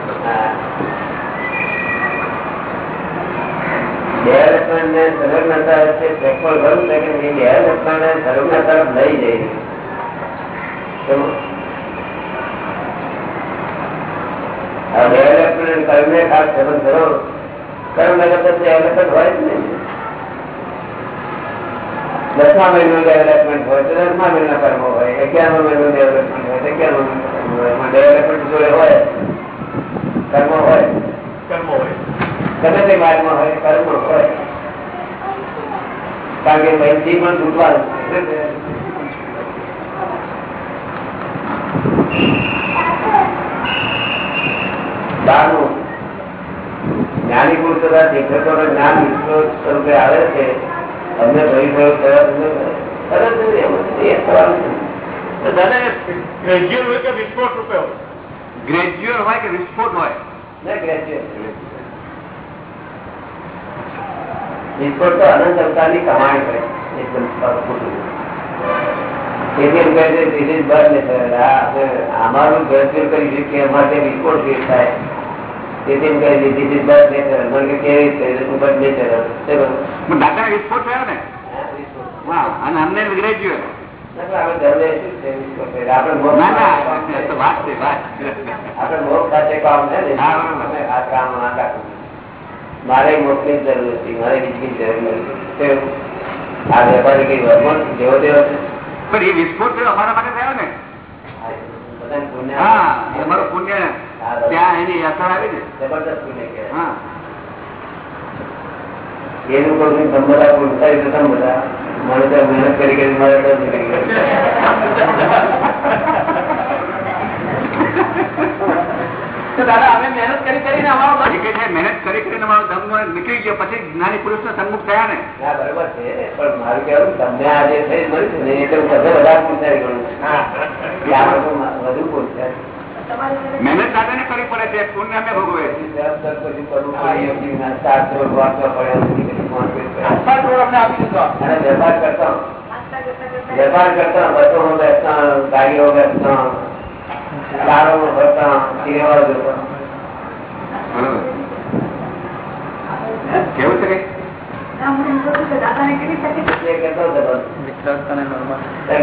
[SPEAKER 1] ડેવલપમેન્ટ ને સંલગ્નતા વચ્ચે સરપણ ખરું છે કે નહીં ડેવલપમેન્ટ ને સંલગ્નતા તરફ લઈ જઈ રહ્યું. કેમ? આ ડેવલપમેન્ટ કર્મને ખાસ સંબંધ ખરો કર્મ વગર તો ડેવલપમેન્ટ હોય જ નહીં દસમા મહિનાનું ડેવલપમેન્ટ હોય તો દસમા મહિના કર્મો હોય, અગિયારમા મહિનાનું ડેવલપમેન્ટ હોય તો અગિયારમા મહિનાનું કર્મો હોય એમાં ડેવલપમેન્ટ જોડે હોય કર્મો હોય
[SPEAKER 5] કર્મો હોય
[SPEAKER 1] ગમે તે માર્ગમાં હોય કર્મ હોય. કારણ કે વૈદિક પણ તૂટવાનું જ્ઞાની પુરુષ તથા શિક્ષકોનું જ્ઞાન સ્વરૂપે આવે છે. અમને ભય થયો
[SPEAKER 5] ગ્રેજ્યુઅલ હોય કે વિસ્ફોટ રૂપે હોય?
[SPEAKER 2] ગ્રેજ્યુઅલ હોય કે વિસ્ફોટ હોય?
[SPEAKER 1] ના વિસ્ફોટ તો અનંત અવતારની કમાણી કરે એકદમ ખોટું. અમારું અમારે ફેર થાય. તેથી કહે મને કેવી રીતે?
[SPEAKER 2] દાદા ને અને અમને
[SPEAKER 1] ફેર? આપણે મોક્ષ સાથે કામ છે ને. કામ આ કામ. મારે મોક્ષની જરૂર હતી મારે બીજી જરૂર નથી આ વેપારી કઈ વર્મણ જેવો તેવો
[SPEAKER 2] પણ એ વિસ્ફોટ અમારા માટે થયો ને? હા એ પુણ્ય ત્યાં એની અસર આવી ને.
[SPEAKER 1] જબરદસ્ત પુણ્ય કે
[SPEAKER 2] હા.
[SPEAKER 1] કોઈ તમે બધા પૂછતા તો મને તો મહેનત કરી કરી મારે તો [laughs] નીકળી ગયું.
[SPEAKER 4] તો દાદા અમે મહેનત કરી કરીને અમારો
[SPEAKER 2] ધર્મ નીકળી ગયો પછી જ્ઞાની પુરુષ સન્મુખ થયા ને.
[SPEAKER 1] ના બરોબર છે પણ મારું કહેવું તમને આજે થઈ મળ્યું ને એટલે હું તમને વધારે પૂછારી વધુ પૂછાય
[SPEAKER 2] મહેનત દાદાને કરવી પડે છે પુણ્ય અમે ભોગવે
[SPEAKER 1] વેપાર કરતા વેપાર કરતા બસો બેસતા ગાડીઓ બેસતા જોતા
[SPEAKER 2] કેવું છે.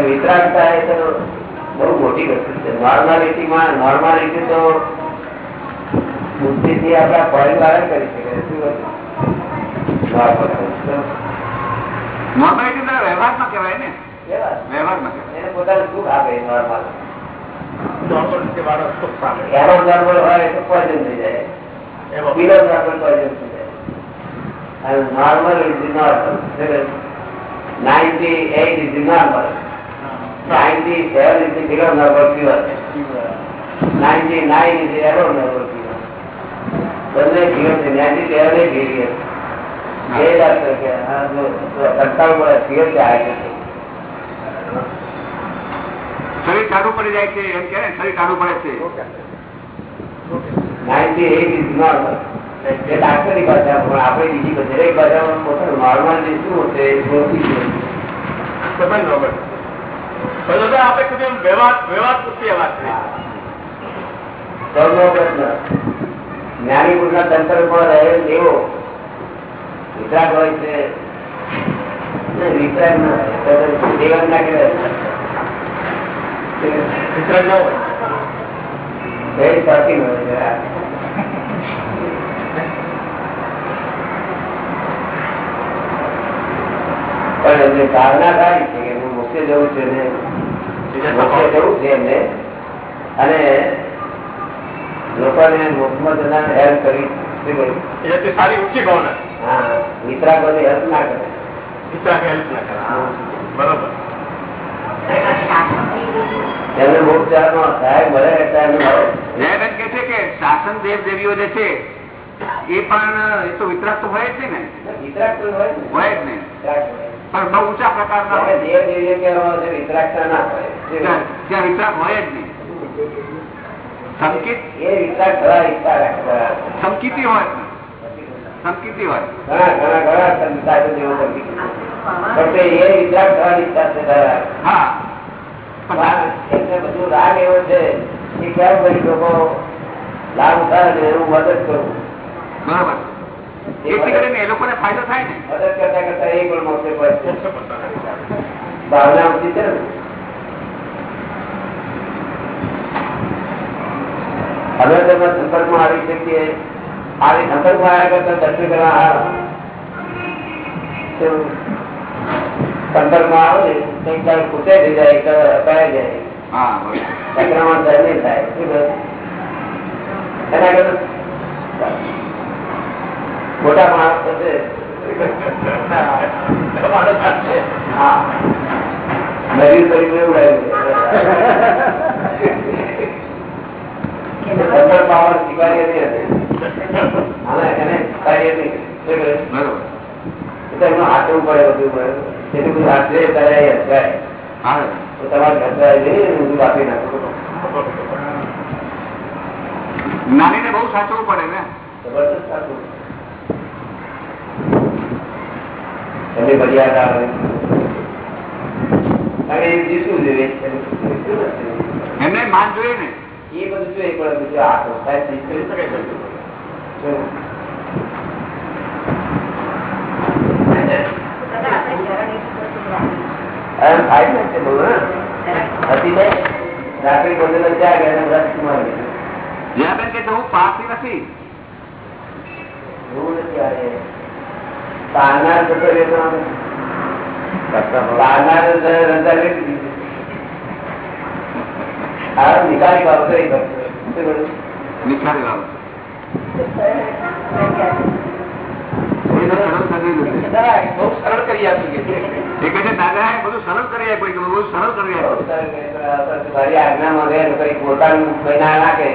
[SPEAKER 3] વિતરાગતા
[SPEAKER 1] એ તો બહુ મોટી વસ્તુ છે. નોર્માલિટીમાં નોર્માલિટી તો આપણા પરિવાર કરી શકે. શું
[SPEAKER 2] વ્યવહારમાં કહેવાય ને. વ્યવહારમાં.
[SPEAKER 1] એને પોતાનું સુખ આપે normal
[SPEAKER 5] normal
[SPEAKER 1] is normal ninety eight is normal ninety seven is below normal pure ninety nine is arrow normal pure બંને પ્યોર છે. નાઇન્ટી સેવન એ પ્યોર એ ડાક્ટર કે હા જો સત્તાવન મળે છે આ છે
[SPEAKER 2] શરીર ટાળું પડી જાય છે એમ કે ને શરીર ટાળું પડે છે.
[SPEAKER 1] નાઇન્ટી એઇટ ઇઝ નોર્મલ એ ડાક્ટરની ભાષા પણ આપણે બીજી દરેક ભાષામાં પોતાનું નોર્મલ શું છે એ શોધી છે
[SPEAKER 5] સમજ નોર્મલ તો દાદા આપણે કીધું વ્યવહાર વ્યવહાર પૂરતી વાત કરી
[SPEAKER 1] સૌનો પ્રશ્ન. જ્ઞાની તંત્ર પર રહેલ એવો વિતરાગ હોય છે. વિતરાગ ના ના કહેવાય.
[SPEAKER 5] ન હોય
[SPEAKER 1] very પણ એમને ધારણા સારી છે કે હું મોક્ષે જવું છે ને મોક્ષે જવું છે એમને. અને લોકોને મોક્ષમાં જનાર હેલ્પ કરી
[SPEAKER 5] સારી ઊંચી ભાવના
[SPEAKER 1] હા વિતરાગોને હેલ્પ ના કરે.
[SPEAKER 5] મિત્રા હેલ્પ ના કરે. બરોબર.
[SPEAKER 1] એમને સાહેબ.
[SPEAKER 2] જયાબેન કે છે કે શાસન દેવ દેવીઓ જે છે એ પણ એ તો વિતરાક તો હોય જ છે ને.
[SPEAKER 1] વિતરાક તો હોય
[SPEAKER 2] હોય જ ને પણ બહુ ઊંચા પ્રકારના હોય.
[SPEAKER 1] દેવ દેવીઓ કહેવામાં છે, વિતરાગતા ના હોય.
[SPEAKER 2] ત્યાં વિતરાક હોય જ નહીં. સંકિત?
[SPEAKER 1] એ વિતરાક
[SPEAKER 2] સંકિતી હોય સંકિતી હોય
[SPEAKER 1] ઘણા ઘણા ઘણા સંતાસો જેવો કરી પણ એ છે
[SPEAKER 2] હા.
[SPEAKER 1] બધું રાગ એવો છે કે કેમ ભાઈ લોકો લાભ ઉઠાવે એવું મદદ કરું
[SPEAKER 2] બરોબર જેથી કરીને એ લોકોને ફાયદો થાય ને
[SPEAKER 1] મદદ કરતા કરતા એ પણ મોક્ષે પહોંચે.
[SPEAKER 5] મોક્ષ પડતા નથી.
[SPEAKER 1] ભાવના ઊંચી છે હવે તમે સંપર્કમાં આવી શકીએ આવી સંપર્કમાં આવ્યા કરતા દર્શન કરવા સંપર્કમાં આવો ને કંઈક તારું ખૂટે થઈ જાય તો અપાઈ જાય. સંક્રમણ નહીં થાય શું એના કરતા મોટા માણસ થશે.
[SPEAKER 5] છે.
[SPEAKER 1] હા નવી કરીને ઉડાવી સંપર્ક પાવર સ્વીકાર્ય નહીં હતી. હા એને સ્વીકાર્ય નહીં
[SPEAKER 2] બરોબર.
[SPEAKER 1] એમનું હાથવું પડે બધું પડે જેટલું બધું હાથવે ત્યારે એ હસવાય
[SPEAKER 2] હા.
[SPEAKER 1] તો તમારે હસવાય નહીં બધું આપી નાખો.
[SPEAKER 2] જ્ઞાનીને બહુ સાચવું પડે ને?
[SPEAKER 1] જબરદસ્ત સાચું તમે મર્યાદા આવે. કારણ એ જીસવું જોઈએ?
[SPEAKER 2] એમને માન જોઈએ ને.
[SPEAKER 1] એ બધું જોઈએ પણ બીજું આ તો સાહેબ જીસવું
[SPEAKER 5] કરી શકે છે.
[SPEAKER 1] જો. એમ થાય ને તે બહુ ને હતી ને રાત્રે બોલેલો જાગે અને વ્રત મારે
[SPEAKER 2] જયાબેન કે છે, હું પારસી નથી
[SPEAKER 1] એવું નથી આ એ. પારનાર જતો રહેતો આમ. પારનાર રજા લઈ લીધી. આ નિકાલી બાબતો એ કરતો. શું કરું?
[SPEAKER 2] નિખારી બાબત એ તો સરળ કરી દીધું છે.
[SPEAKER 4] બહુ સરળ કરી આપી છે.
[SPEAKER 2] એ કહે છે દાદા એ બધું સરળ કરી આપ્યું બહુ સરળ કરી આપ્યું
[SPEAKER 1] મારી આજ્ઞામાં રહે પોતાનું બના નાખે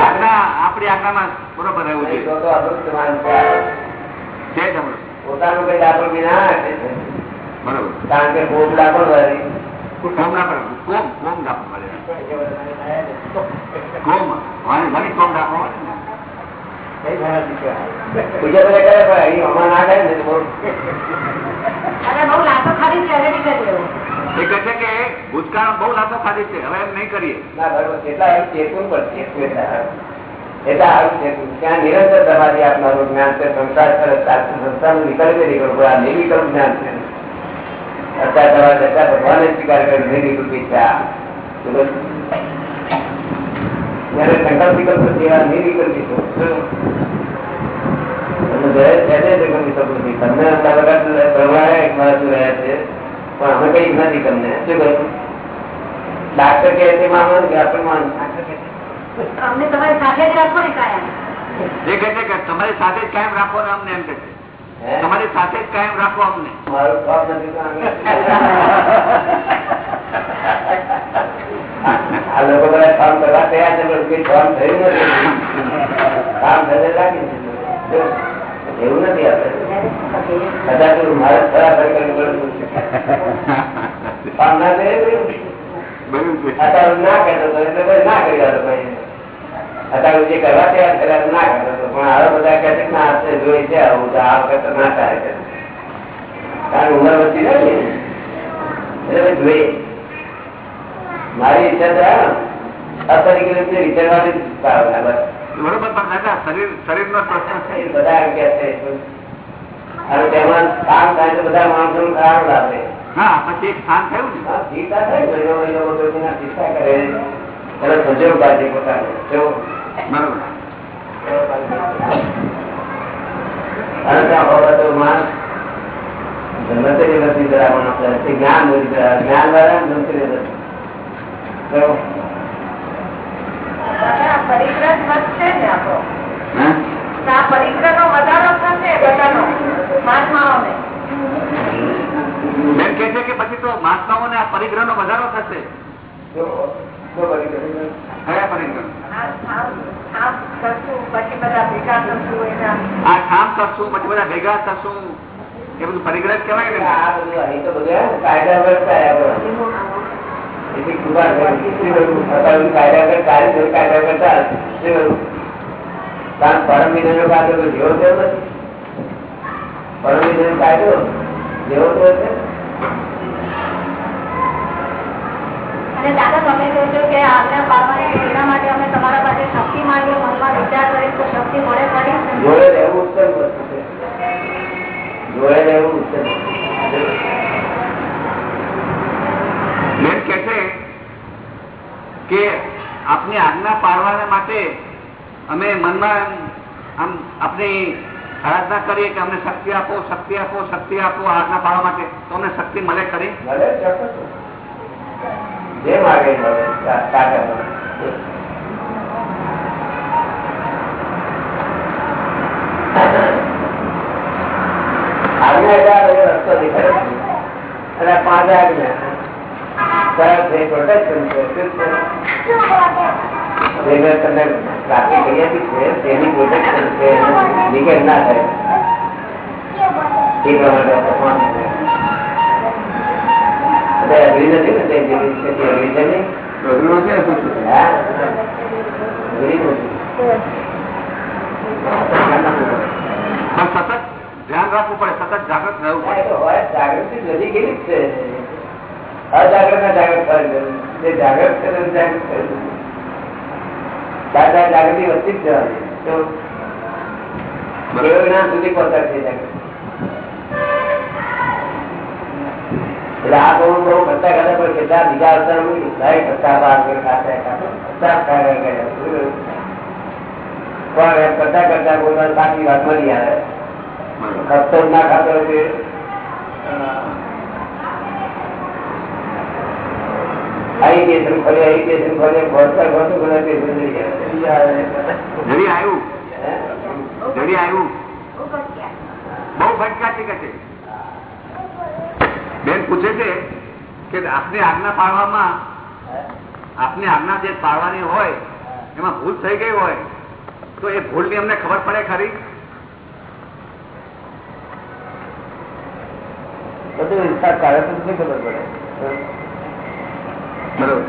[SPEAKER 2] આજ્ઞા આપણી આજ્ઞામાં બરોબર રહેવું છે.
[SPEAKER 1] પોતાનું કઈ દાખલ વિના નાખે
[SPEAKER 2] બરોબર.
[SPEAKER 1] કારણ કે ભોગ દાખલ વાળી
[SPEAKER 2] કોમ ના પડે કોમ કોમ રાખવું પડે કોમ કોમ દાખલ ને.
[SPEAKER 1] બીજા બધા કરે પણ અહીં હમણાં ના કરે ને બહુ
[SPEAKER 2] એ કહે કે ભૂતકાળ બહુ લાતો ખાધી છે હવે એમ નહીં કરીએ
[SPEAKER 1] ના બરોબર એટલા હારું ચેતવું પડશે એટલા હારું. ચેતવું. ત્યાં નિરંતર તમારી આપનારું જ્ઞાન છે સંસાર કરે સંસારનું વિકલ્પ નીકળવું આ નિર્વિકલ્પ જ્ઞાન છે અત્યારે તમારે ભગવાને સ્વીકાર કર્યો નિર્વિકલ્પી છે આ. તો બસ. સંકલ્પ વિકલ્પ જેવા છો તમને રહ્યા પણ અમે કઈ નથી તમને. શું કહ્યું ડાક્ટર કે તે માનો કે આપણે માનો
[SPEAKER 6] અમને તમારી સાથે જ રાખો ને કાયમ.
[SPEAKER 2] જે કહે છે કે તમારી સાથે જ કાયમ રાખો ને અમને એમ કહે છે. તમારી સાથે જ કાયમ રાખો અમને.
[SPEAKER 1] મારું નથી. [laughs] આ લોકો બધા કામ કરવા તૈયાર છે પણ કઈ કામ થયું નથી. કામ થશે લાગી. એવું નથી આપણે. કદાચ મારે ખરા ખરેખર કામ ના કરે અત્યારે ના કહેતો હતો એટલે ના કરી દો ભાઈ. અત્યારે જે કરવા તૈયાર કર્યા ના કરતો હતો પણ હવે બધા કહે છે ના આપણે જોઈ છે આવું તો આ વખત ના થાય. છે કારણ ઉંમર વચ્ચે જાય એટલે જોઈએ. મારી ઈચ્છા છે અપરિકલ રીતે વિચારવાની જ ભાવના બસ.
[SPEAKER 2] બરોબર પણ દાદા શરીર શરીર નો પ્રશ્ન છે.
[SPEAKER 1] એ બધા એમ કહે છે. અને તેમાં કામ થાય તો બધા માણસો સારું લાગે.
[SPEAKER 2] હા પછી એક સ્થાન થયું ને?
[SPEAKER 1] હા, ચિંતા થાય મહિનો મહિનો વગરના ચિંતા કરે. એનો સંજોગ બાજે પોતાને. જો
[SPEAKER 2] બરોબર.
[SPEAKER 1] અને ત્યાં હોવા તો માણસ ગમતે ને નથી ધરાવવાનો છે. તે જ્ઞાન નથી ધરાવે. જ્ઞાન વાળા ગમતે ને નથી.
[SPEAKER 6] દાદા, પરિગ્રહ વધશે ને આ પરિગ્રહ નો વધારો થશે
[SPEAKER 2] પછી તો. કયા પરિગ્રહ.
[SPEAKER 6] પછી ભેગા થશું
[SPEAKER 2] આ કામ કરશું પછી બધા ભેગા થશું. એ બધું પરિગ્રહ કેવાય કહેવાય ને
[SPEAKER 1] આ ને, કાયદા થાય પરમ કાયદો જેવો છે.
[SPEAKER 6] અને દાદા તમે કહો છો કે આજ્ઞા પાડવાની એના માટે અમે તમારા પાસે શક્તિ માંગીએ મનમાં વિચાર તો શક્તિ મળે ખરી?
[SPEAKER 1] જોડે રહેવું ઉત્તમ વસ્તુ છે. જોડે રહેવું ઉત્તમ
[SPEAKER 2] બેન કે છે કે આપની આજ્ઞા પાડવાના માટે અમે મનમાં આમ આપની આરાધના કરીએ કે અમને શક્તિ આપો શક્તિ આપો શક્તિ આપો આજ્ઞા પાડવા માટે. તો અમને શક્તિ મળે કરી
[SPEAKER 1] મળે જે માગે. આજ્ઞા રસ્તો દેખાય અને પાંચ આજ્ઞા. સરળ છે પ્રોટેક્શન છે જે તમને પ્રાપ્તિ કરી આપી છે તેની પ્રોટેક્શન છે લીકેજ ના થાય એ પ્રમાણે performance છે. બધા નથી ને તે જેવી રીતે તે agree છે નહીં? હા? agree નથી.
[SPEAKER 2] સતત ધ્યાન રાખવું પડે સતત જાગૃત રહેવું પડે.
[SPEAKER 1] જાગૃતિ વધી કેવી છે અજાગ્રત ના જાગૃત જે જાગૃત છે જાગૃત. દાદા જ તો એટલે આ બહુ બહુ કરતા કરતા પણ કેટલા બીજા અવતાર કરતા. પણ એમ કરતા કરતા કોઈ સાચી વાત મળી આવે. ખર્ચો ના ખાતો
[SPEAKER 2] કે બેન પૂછે છે કે આપની આજ્ઞા પાડવામાં, આપની આજ્ઞા જે પાડવાની હોય, એમાં ભૂલ થઈ ગઈ હોય, તો એ ભૂલની અમને ખબર પડે ખરી?
[SPEAKER 1] બધું હિસાબ ખબર પડે?
[SPEAKER 2] બરોબર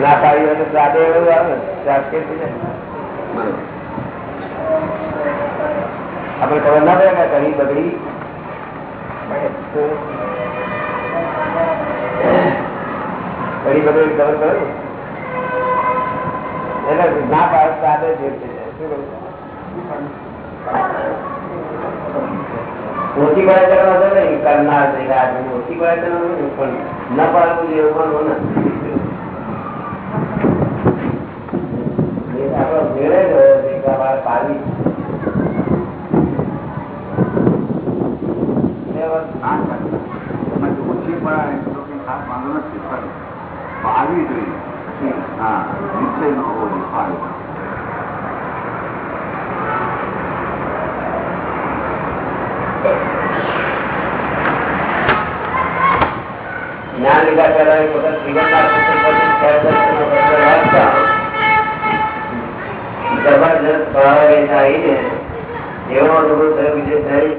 [SPEAKER 1] ના પાડી હોય તો શ્રાદ્ધ એવું આવે ને, શ્રાદ્ધ કે થઈ જાય.
[SPEAKER 2] બરોબર
[SPEAKER 1] આપણે ખબર ના પડે કે ઘણી બગડી ઘણી બગડી ખબર પડે? એટલે ના પાડે જાય. શું કરું? ઓછી બાય કરવા વાંધો નહીં કરનાર છે આદમી ઓછી બાય વાંધો પણ ન પાડવું જોઈએ પણ ના. આપણો જ હોય છે કે આ વાત પાડવી એ વાત
[SPEAKER 2] હા સાચું. એમાં જો ઓછી પડાય, તો કંઈ ખાસ વાંધો નથી, પણ પાડવી જોઈએ. હા, નિશ્ચય ન હોવો જોઈએ
[SPEAKER 1] પહેલા એક વખત જીવનના વાંચતા. જબરજસ્ત ભાવે આવીને એવો અનુભવ થયો બીજો થઈ